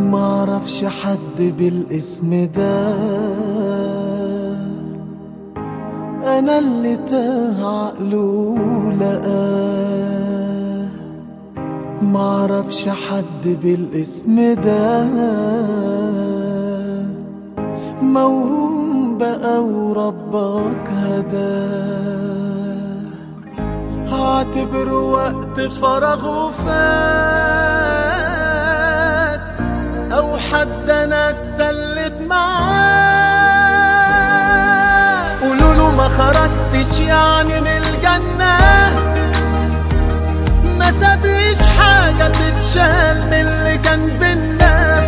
معرفش حد بالاسم ده. أنا اللي تاه عقله لقاه. معرفش حد بالاسم ده. موهوم بقى وربك هداه هعتبره وقت فراغ وفات أو حد أنا اتسلت معاه. قولوا له ما خرجتش يعني من الجنة. ما سابليش حاجة تتشال من اللي كان بينا.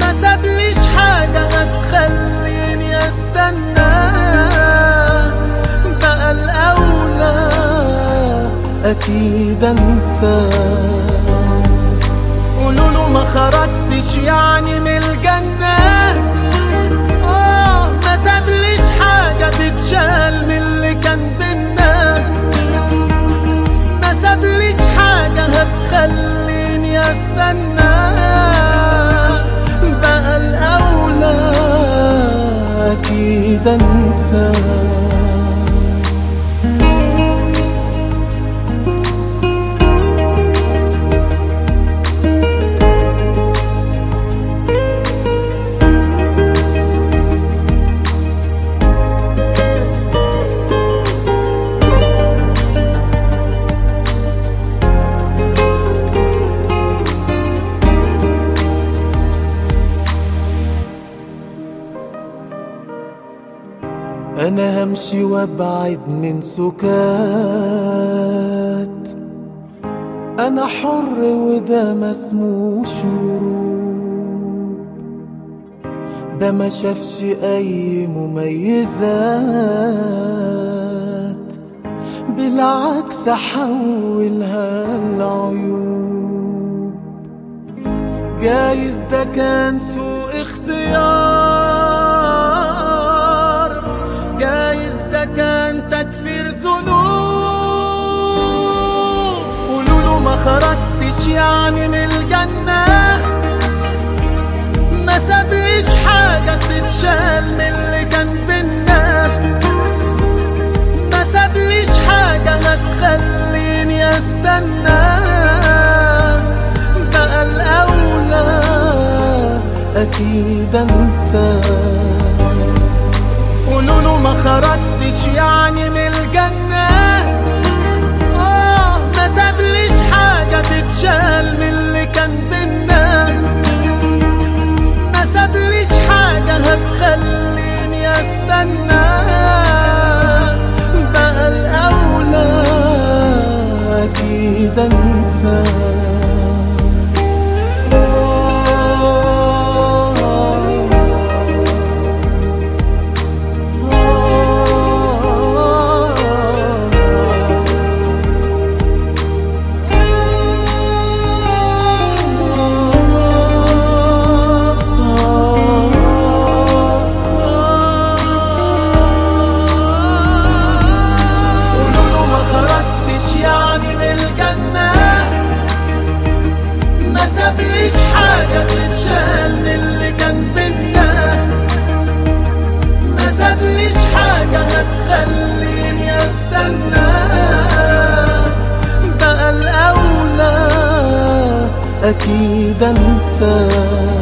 ما سابليش حاجة هتخليني أستنى. بقى الأولى أكيد أنساه. ما خرجتش يعني من الجنة. آه ما سابليش حاجة تتشال من اللي كان بينا. ما سابليش حاجة هتخليني أستنى. بقى الأولى أكيد أنساه أنا همشي وأبعد من سكات. أنا حر وده ما اسموش هروب. ده ما شافش أي مميزات. بالعكس حولها العيوب جايز ده كان سوء اختيار. من الجنة ما سابليش حاجة تتشال من اللي كان بينا. ما سابليش حاجة هتخليني أستنى. بقى الأولى أكيد أنساه قولوا له ما خرجتش يعني من أكيد أكيد أنساه